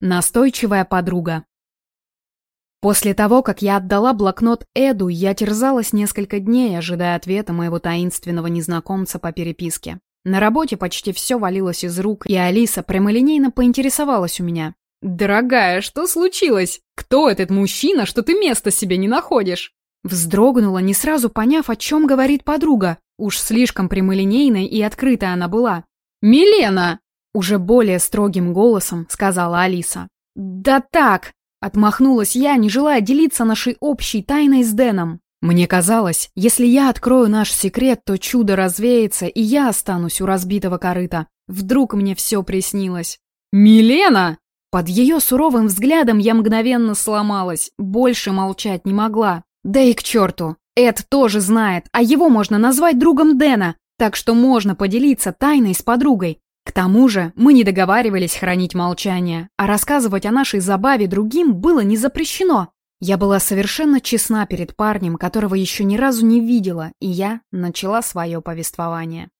Настойчивая подруга. После того, как я отдала блокнот Эду, я терзалась несколько дней, ожидая ответа моего таинственного незнакомца по переписке. На работе почти все валилось из рук, и Алиса прямолинейно поинтересовалась у меня. «Дорогая, что случилось? Кто этот мужчина, что ты места себе не находишь?» Вздрогнула, не сразу поняв, о чем говорит подруга. Уж слишком прямолинейной и открытой она была. «Милена!» Уже более строгим голосом сказала Алиса. «Да так!» — отмахнулась я, не желая делиться нашей общей тайной с Дэном. Мне казалось, если я открою наш секрет, то чудо развеется, и я останусь у разбитого корыта. Вдруг мне все приснилось. «Милена!» Под ее суровым взглядом я мгновенно сломалась, больше молчать не могла. Да и к черту, Эд тоже знает, а его можно назвать другом Дэна, так что можно поделиться тайной с подругой. К тому же мы не договаривались хранить молчание, а рассказывать о нашей забаве другим было не запрещено. Я была совершенно честна перед парнем, которого еще ни разу не видела, и я начала свое повествование.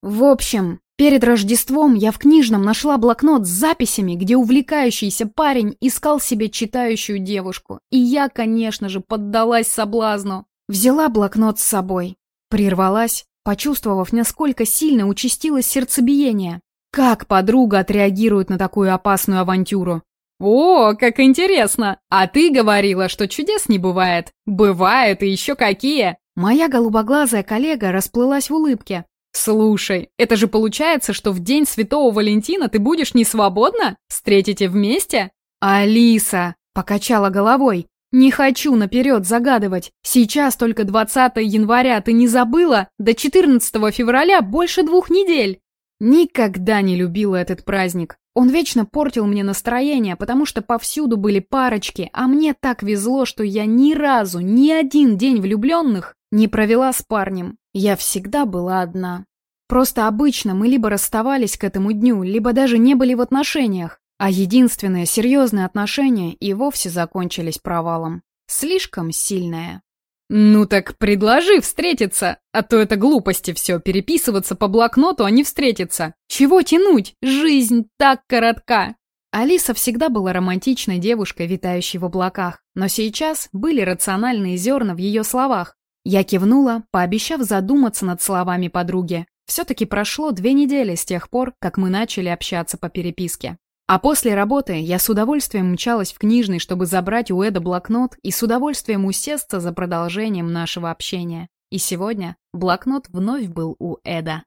В общем, перед Рождеством я в книжном нашла блокнот с записями, где увлекающийся парень искал себе читающую девушку, и я, конечно же, поддалась соблазну. Взяла блокнот с собой. Прервалась, почувствовав, насколько сильно участилось сердцебиение. Как подруга отреагирует на такую опасную авантюру? «О, как интересно! А ты говорила, что чудес не бывает. Бывает и еще какие!» Моя голубоглазая коллега расплылась в улыбке. «Слушай, это же получается, что в день Святого Валентина ты будешь не свободна? Встретите вместе?» «Алиса!» — покачала головой. «Не хочу наперед загадывать. Сейчас только 20 января, ты не забыла? До 14 февраля больше двух недель!» Никогда не любила этот праздник. Он вечно портил мне настроение, потому что повсюду были парочки, а мне так везло, что я ни разу, ни один день влюбленных не провела с парнем. Я всегда была одна. Просто обычно мы либо расставались к этому дню, либо даже не были в отношениях, а единственные серьезные отношения и вовсе закончились провалом. Слишком сильное. «Ну так предложи встретиться, а то это глупости все, переписываться по блокноту, а не встретиться. Чего тянуть? Жизнь так коротка!» Алиса всегда была романтичной девушкой, витающей в облаках, но сейчас были рациональные зерна в ее словах. Я кивнула, пообещав задуматься над словами подруги. Все-таки прошло две недели с тех пор, как мы начали общаться по переписке. А после работы я с удовольствием мчалась в книжный, чтобы забрать у Эда блокнот и с удовольствием усесться за продолжением нашего общения. И сегодня блокнот вновь был у Эда.